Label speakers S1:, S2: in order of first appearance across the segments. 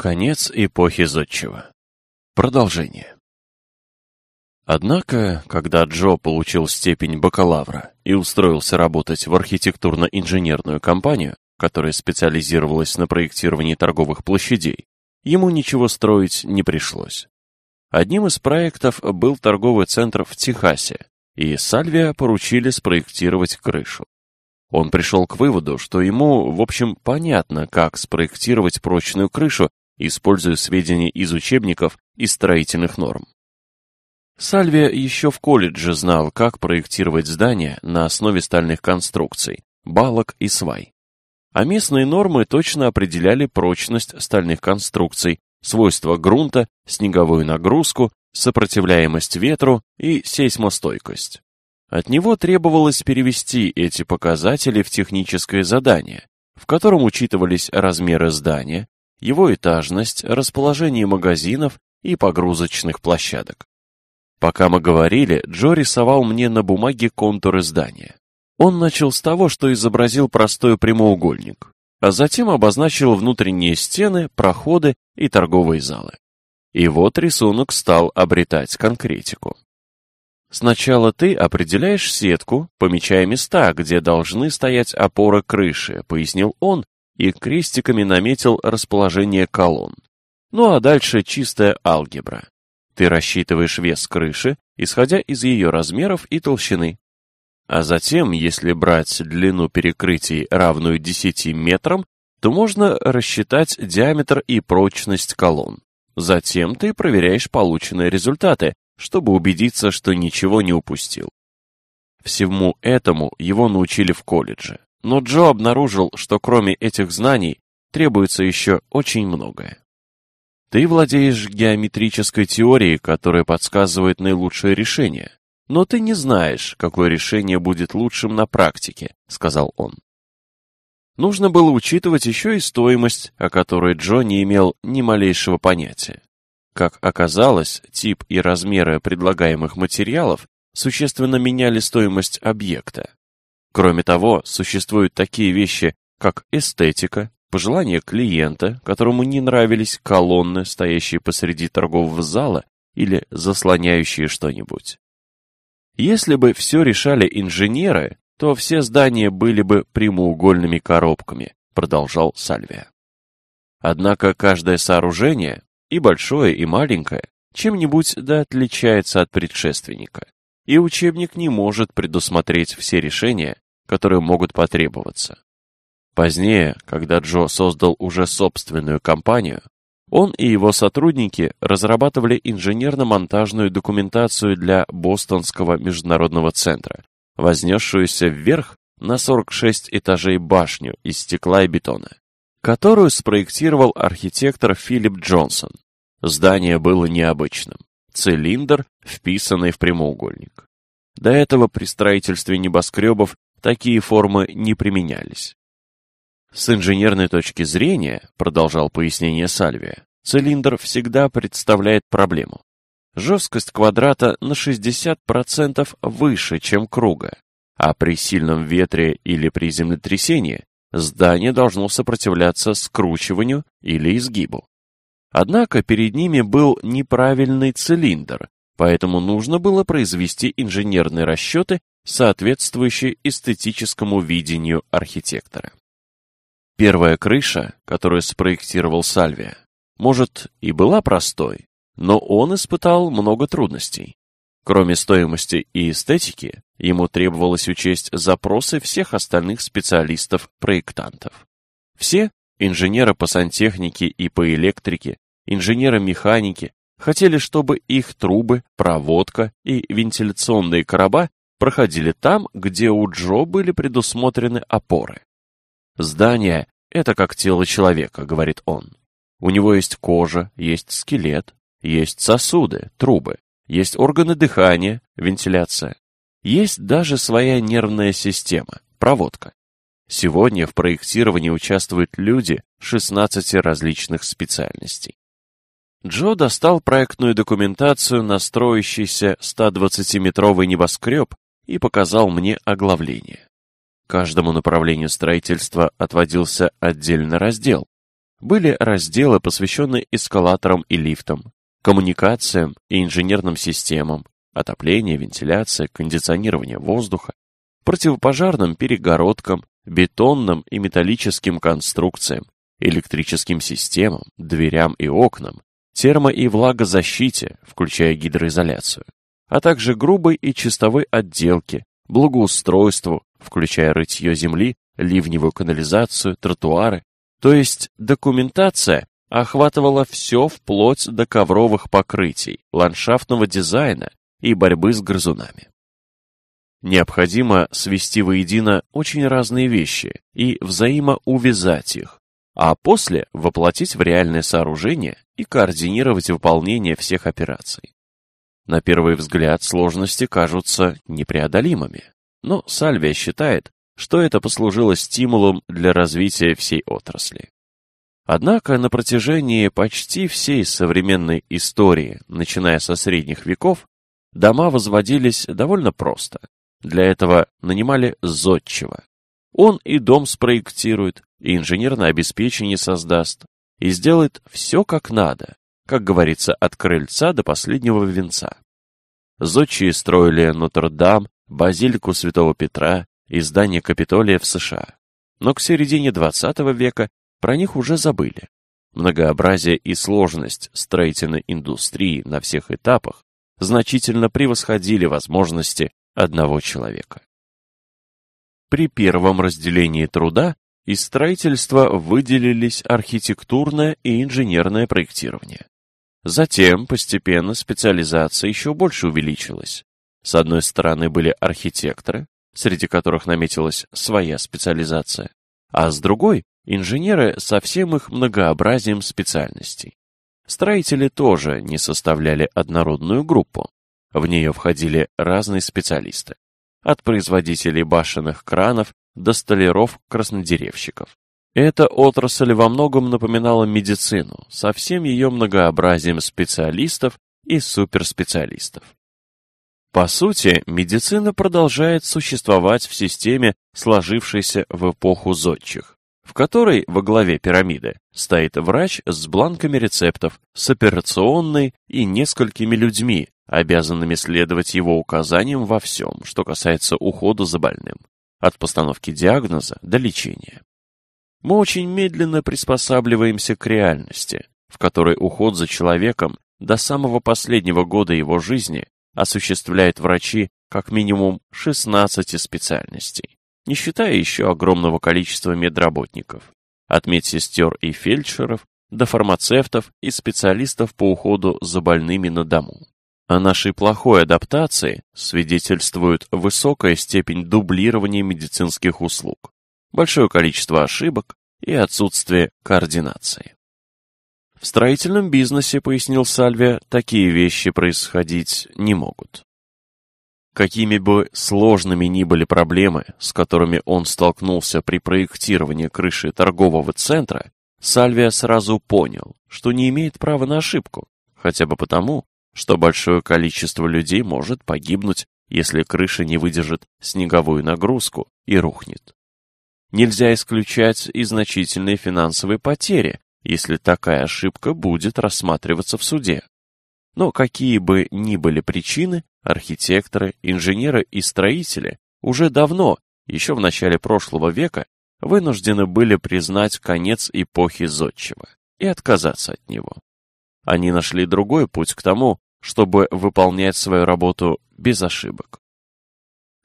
S1: Конец эпохи Зодчего. Продолжение. Однако, когда Джо получил степень бакалавра и устроился работать в архитектурно-инженерную компанию, которая специализировалась на проектировании торговых площадей, ему ничего строить не пришлось. Одним из проектов был торговый центр в Техасе, и Сальвия поручили спроектировать крышу. Он пришел к выводу, что ему, в общем, понятно, как спроектировать прочную крышу используя сведения из учебников и строительных норм. Сальвия еще в колледже знал, как проектировать здания на основе стальных конструкций, балок и свай. А местные нормы точно определяли прочность стальных конструкций, свойства грунта, снеговую нагрузку, сопротивляемость ветру и сейсмостойкость. От него требовалось перевести эти показатели в техническое задание, в котором учитывались размеры здания, его этажность, расположение магазинов и погрузочных площадок. Пока мы говорили, Джо рисовал мне на бумаге контуры здания. Он начал с того, что изобразил простой прямоугольник, а затем обозначил внутренние стены, проходы и торговые залы. И вот рисунок стал обретать конкретику. Сначала ты определяешь сетку, помечая места, где должны стоять опоры крыши, пояснил он, и крестиками наметил расположение колонн. Ну а дальше чистая алгебра. Ты рассчитываешь вес крыши, исходя из ее размеров и толщины. А затем, если брать длину перекрытий, равную 10 метрам, то можно рассчитать диаметр и прочность колонн. Затем ты проверяешь полученные результаты, чтобы убедиться, что ничего не упустил. Всему этому его научили в колледже. Но Джо обнаружил, что кроме этих знаний требуется еще очень многое. Ты владеешь геометрической теорией, которая подсказывает наилучшее решение, но ты не знаешь, какое решение будет лучшим на практике, сказал он. Нужно было учитывать еще и стоимость, о которой Джо не имел ни малейшего понятия. Как оказалось, тип и размеры предлагаемых материалов существенно меняли стоимость объекта. Кроме того, существуют такие вещи, как эстетика, пожелания клиента, которому не нравились колонны, стоящие посреди торгового зала или заслоняющие что-нибудь. Если бы все решали инженеры, то все здания были бы прямоугольными коробками, продолжал Сальвия. Однако каждое сооружение, и большое, и маленькое, чем-нибудь да отличается от предшественника и учебник не может предусмотреть все решения, которые могут потребоваться. Позднее, когда Джо создал уже собственную компанию, он и его сотрудники разрабатывали инженерно-монтажную документацию для Бостонского международного центра, вознесшуюся вверх на 46 этажей башню из стекла и бетона, которую спроектировал архитектор Филипп Джонсон. Здание было необычным цилиндр, вписанный в прямоугольник. До этого при строительстве небоскребов такие формы не применялись. С инженерной точки зрения, продолжал пояснение Сальвия, цилиндр всегда представляет проблему. Жесткость квадрата на 60% выше, чем круга, а при сильном ветре или при землетрясении здание должно сопротивляться скручиванию или изгибу. Однако перед ними был неправильный цилиндр, поэтому нужно было произвести инженерные расчеты, соответствующие эстетическому видению архитектора. Первая крыша, которую спроектировал Сальвия, может и была простой, но он испытал много трудностей. Кроме стоимости и эстетики, ему требовалось учесть запросы всех остальных специалистов-проектантов. Все Инженеры по сантехнике и по электрике, инженеры-механики хотели, чтобы их трубы, проводка и вентиляционные короба проходили там, где у Джо были предусмотрены опоры. «Здание — это как тело человека», — говорит он. У него есть кожа, есть скелет, есть сосуды, трубы, есть органы дыхания, вентиляция. Есть даже своя нервная система, проводка. Сегодня в проектировании участвуют люди 16 различных специальностей. Джо достал проектную документацию на строящийся 120-метровый небоскреб и показал мне оглавление. Каждому направлению строительства отводился отдельный раздел. были разделы, посвященные эскалаторам и лифтам, коммуникациям и инженерным системам, отопление, вентиляция, кондиционирование воздуха, противопожарным перегородкам, бетонным и металлическим конструкциям, электрическим системам, дверям и окнам, термо- и влагозащите, включая гидроизоляцию, а также грубой и чистовой отделке, благоустройству, включая рытье земли, ливневую канализацию, тротуары, то есть документация охватывала все вплоть до ковровых покрытий, ландшафтного дизайна и борьбы с грызунами. Необходимо свести воедино очень разные вещи и взаимоувязать их, а после воплотить в реальное сооружение и координировать выполнение всех операций. На первый взгляд сложности кажутся непреодолимыми, но Сальвия считает, что это послужило стимулом для развития всей отрасли. Однако на протяжении почти всей современной истории, начиная со средних веков, дома возводились довольно просто. Для этого нанимали зодчего. Он и дом спроектирует, и инженерное обеспечение создаст, и сделает все как надо, как говорится, от крыльца до последнего венца. Зодчие строили Нотр-Дам, базилику Святого Петра и здание Капитолия в США. Но к середине XX века про них уже забыли. Многообразие и сложность строительной индустрии на всех этапах значительно превосходили возможности одного человека. При первом разделении труда из строительства выделились архитектурное и инженерное проектирование. Затем постепенно специализация еще больше увеличилась. С одной стороны были архитекторы, среди которых наметилась своя специализация, а с другой инженеры со всем их многообразием специальностей. Строители тоже не составляли однородную группу. В нее входили разные специалисты. От производителей башенных кранов до столяров-краснодеревщиков. Эта отрасль во многом напоминала медицину со всем ее многообразием специалистов и суперспециалистов. По сути, медицина продолжает существовать в системе, сложившейся в эпоху зодчих в которой во главе пирамиды стоит врач с бланками рецептов, с операционной и несколькими людьми, обязанными следовать его указаниям во всем, что касается ухода за больным, от постановки диагноза до лечения. Мы очень медленно приспосабливаемся к реальности, в которой уход за человеком до самого последнего года его жизни осуществляют врачи как минимум 16 специальностей не считая еще огромного количества медработников, от медсестер и фельдшеров до фармацевтов и специалистов по уходу за больными на дому. О нашей плохой адаптации свидетельствует высокая степень дублирования медицинских услуг, большое количество ошибок и отсутствие координации. В строительном бизнесе, пояснил Сальвия, такие вещи происходить не могут. Какими бы сложными ни были проблемы, с которыми он столкнулся при проектировании крыши торгового центра, Сальвия сразу понял, что не имеет права на ошибку, хотя бы потому, что большое количество людей может погибнуть, если крыша не выдержит снеговую нагрузку и рухнет. Нельзя исключать и значительные финансовые потери, если такая ошибка будет рассматриваться в суде. Но какие бы ни были причины, архитекторы, инженеры и строители уже давно, еще в начале прошлого века, вынуждены были признать конец эпохи зодчего и отказаться от него. Они нашли другой путь к тому, чтобы выполнять свою работу без ошибок.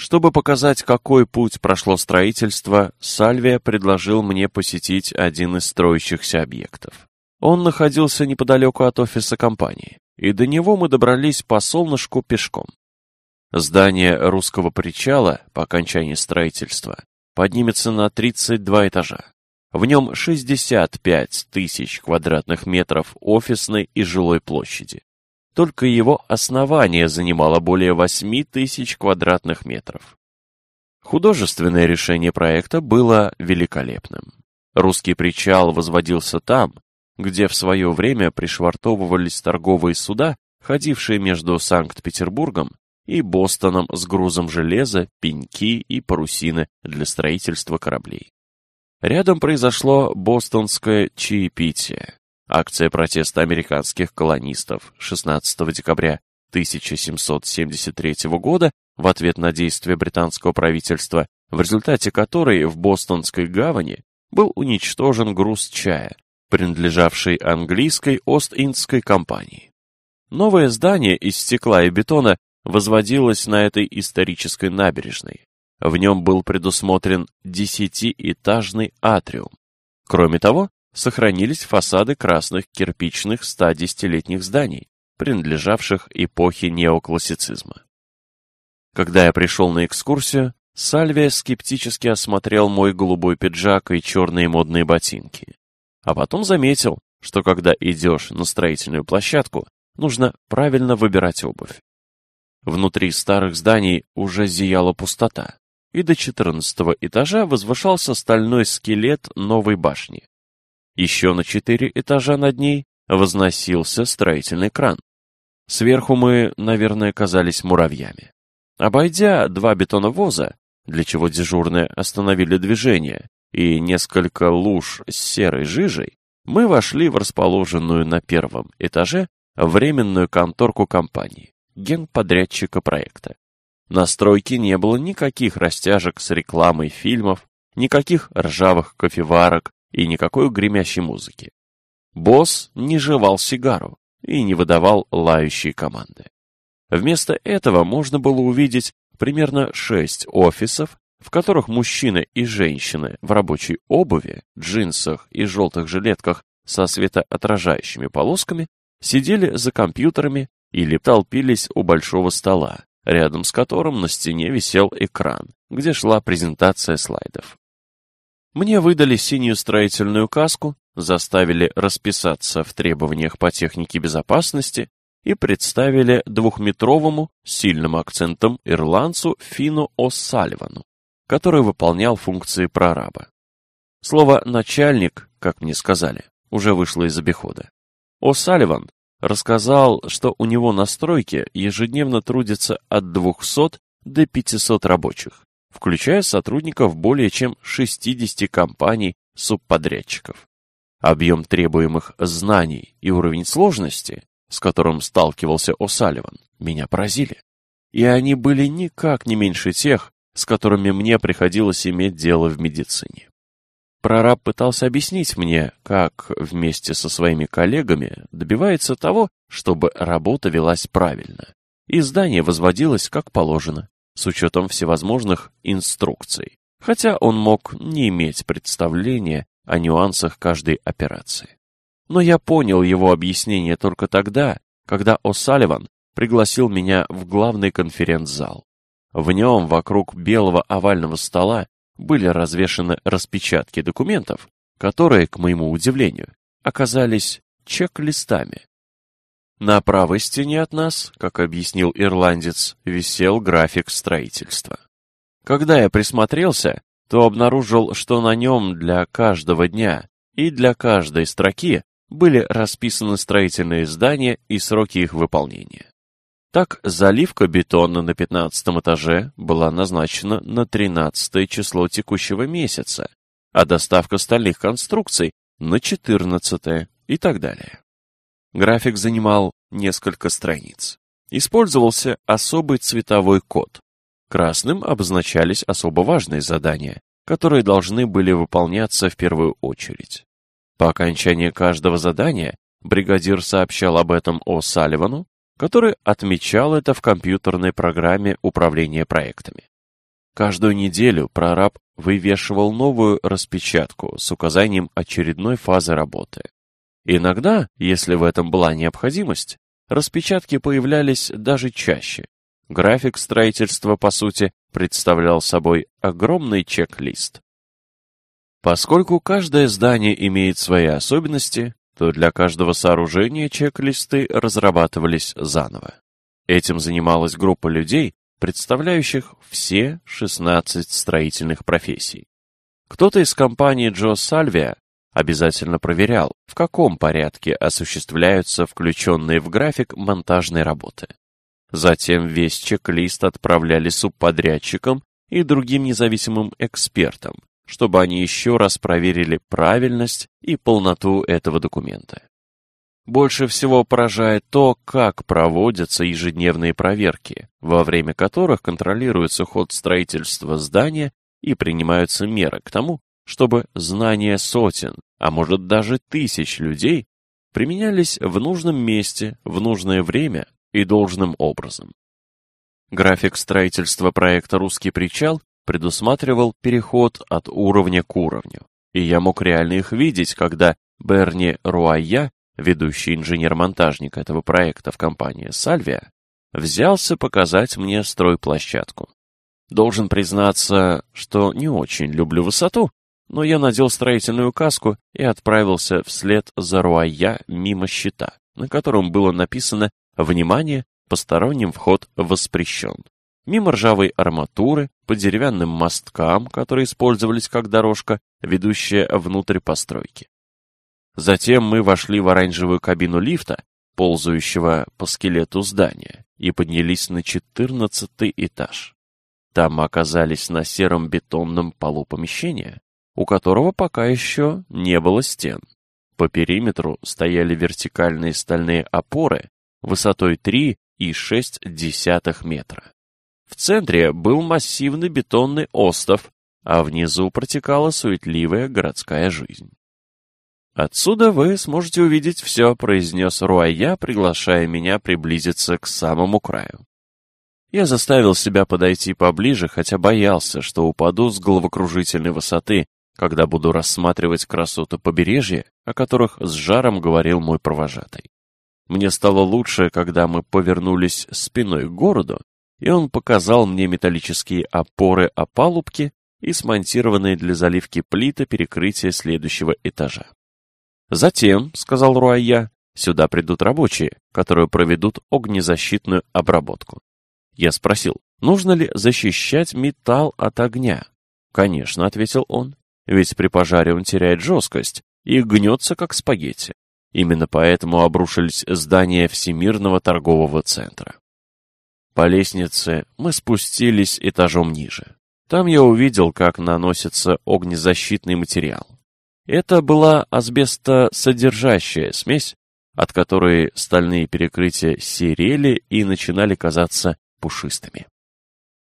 S1: Чтобы показать, какой путь прошло строительство, Сальвия предложил мне посетить один из строящихся объектов. Он находился неподалеку от офиса компании и до него мы добрались по солнышку пешком. Здание русского причала по окончании строительства поднимется на 32 этажа. В нем 65 тысяч квадратных метров офисной и жилой площади. Только его основание занимало более 8 тысяч квадратных метров. Художественное решение проекта было великолепным. Русский причал возводился там, где в свое время пришвартовывались торговые суда, ходившие между Санкт-Петербургом и Бостоном с грузом железа, пеньки и парусины для строительства кораблей. Рядом произошло бостонское чаепитие, акция протеста американских колонистов 16 декабря 1773 года в ответ на действия британского правительства, в результате которой в Бостонской гавани был уничтожен груз чая, принадлежавший английской Ост-Индской компании. Новое здание из стекла и бетона возводилось на этой исторической набережной. В нем был предусмотрен десятиэтажный атриум. Кроме того, сохранились фасады красных кирпичных 110-летних зданий, принадлежавших эпохе неоклассицизма. Когда я пришел на экскурсию, Сальвия скептически осмотрел мой голубой пиджак и черные модные ботинки. А потом заметил, что когда идешь на строительную площадку, нужно правильно выбирать обувь. Внутри старых зданий уже зияла пустота, и до четырнадцатого этажа возвышался стальной скелет новой башни. Еще на четыре этажа над ней возносился строительный кран. Сверху мы, наверное, казались муравьями. Обойдя два бетоновоза, для чего дежурные остановили движение, и несколько луж с серой жижей, мы вошли в расположенную на первом этаже временную конторку компании, генподрядчика проекта. На стройке не было никаких растяжек с рекламой фильмов, никаких ржавых кофеварок и никакой гремящей музыки. Босс не жевал сигару и не выдавал лающие команды. Вместо этого можно было увидеть примерно шесть офисов, в которых мужчины и женщины в рабочей обуви, джинсах и желтых жилетках со светоотражающими полосками сидели за компьютерами или толпились у большого стола, рядом с которым на стене висел экран, где шла презентация слайдов. Мне выдали синюю строительную каску, заставили расписаться в требованиях по технике безопасности и представили двухметровому, сильным акцентом ирландцу Фину О'Салливану, который выполнял функции прораба. Слово «начальник», как мне сказали, уже вышло из обихода. О'Салливан рассказал, что у него на стройке ежедневно трудится от 200 до 500 рабочих, включая сотрудников более чем 60 компаний-субподрядчиков. Объем требуемых знаний и уровень сложности с которым сталкивался О'Салливан, меня поразили. И они были никак не меньше тех, с которыми мне приходилось иметь дело в медицине. Прораб пытался объяснить мне, как вместе со своими коллегами добивается того, чтобы работа велась правильно, и здание возводилось как положено, с учетом всевозможных инструкций, хотя он мог не иметь представления о нюансах каждой операции. Но я понял его объяснение только тогда, когда О'Салливан пригласил меня в главный конференц-зал. В нем вокруг белого овального стола были развешаны распечатки документов, которые, к моему удивлению, оказались чек-листами. На правой стене от нас, как объяснил ирландец, висел график строительства. Когда я присмотрелся, то обнаружил, что на нем для каждого дня и для каждой строки были расписаны строительные здания и сроки их выполнения. Так, заливка бетона на 15 этаже была назначена на 13 число текущего месяца, а доставка стальных конструкций на 14 и так далее. График занимал несколько страниц. Использовался особый цветовой код. Красным обозначались особо важные задания, которые должны были выполняться в первую очередь. По окончании каждого задания бригадир сообщал об этом О. Салливану, который отмечал это в компьютерной программе управления проектами. Каждую неделю прораб вывешивал новую распечатку с указанием очередной фазы работы. Иногда, если в этом была необходимость, распечатки появлялись даже чаще. График строительства, по сути, представлял собой огромный чек-лист. Поскольку каждое здание имеет свои особенности, то для каждого сооружения чек-листы разрабатывались заново. Этим занималась группа людей, представляющих все 16 строительных профессий. Кто-то из компании Джо Сальвия обязательно проверял, в каком порядке осуществляются включенные в график монтажные работы. Затем весь чек-лист отправляли субподрядчикам и другим независимым экспертам, чтобы они еще раз проверили правильность и полноту этого документа. Больше всего поражает то, как проводятся ежедневные проверки, во время которых контролируется ход строительства здания и принимаются меры к тому, чтобы знания сотен, а может даже тысяч людей применялись в нужном месте, в нужное время и должным образом. График строительства проекта «Русский причал» предусматривал переход от уровня к уровню, и я мог реально их видеть, когда Берни Руайя, ведущий инженер-монтажник этого проекта в компании «Сальвия», взялся показать мне стройплощадку. Должен признаться, что не очень люблю высоту, но я надел строительную каску и отправился вслед за Руайя мимо щита, на котором было написано «Внимание! Посторонним вход воспрещен». Мимо ржавой арматуры, по деревянным мосткам, которые использовались как дорожка, ведущая внутрь постройки. Затем мы вошли в оранжевую кабину лифта, ползающего по скелету здания, и поднялись на четырнадцатый этаж. Там мы оказались на сером бетонном полу помещения, у которого пока еще не было стен. По периметру стояли вертикальные стальные опоры высотой 3,6 метра. В центре был массивный бетонный остов, а внизу протекала суетливая городская жизнь. «Отсюда вы сможете увидеть все», — произнес Руая, приглашая меня приблизиться к самому краю. Я заставил себя подойти поближе, хотя боялся, что упаду с головокружительной высоты когда буду рассматривать красоту побережья, о которых с жаром говорил мой провожатый. Мне стало лучше, когда мы повернулись спиной к городу, и он показал мне металлические опоры опалубки и смонтированные для заливки плиты перекрытия следующего этажа. «Затем», — сказал Руайя, — «сюда придут рабочие, которые проведут огнезащитную обработку». Я спросил, нужно ли защищать металл от огня. «Конечно», — ответил он ведь при пожаре он теряет жесткость и гнется, как спагетти. Именно поэтому обрушились здания Всемирного торгового центра. По лестнице мы спустились этажом ниже. Там я увидел, как наносится огнезащитный материал. Это была асбестосодержащая смесь, от которой стальные перекрытия серели и начинали казаться пушистыми.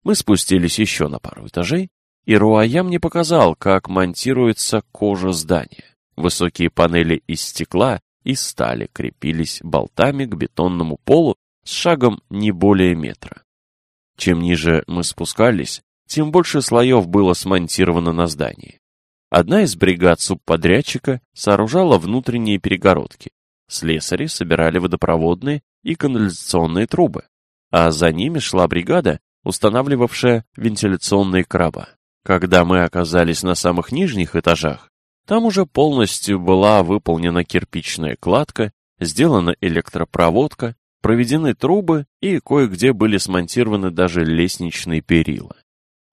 S1: Мы спустились еще на пару этажей и Руая мне показал, как монтируется кожа здания. Высокие панели из стекла и стали крепились болтами к бетонному полу с шагом не более метра. Чем ниже мы спускались, тем больше слоев было смонтировано на здании. Одна из бригад субподрядчика сооружала внутренние перегородки. Слесари собирали водопроводные и канализационные трубы, а за ними шла бригада, устанавливавшая вентиляционные короба. Когда мы оказались на самых нижних этажах, там уже полностью была выполнена кирпичная кладка, сделана электропроводка, проведены трубы и кое-где были смонтированы даже лестничные перила.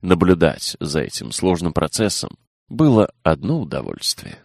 S1: Наблюдать за этим сложным процессом было одно удовольствие.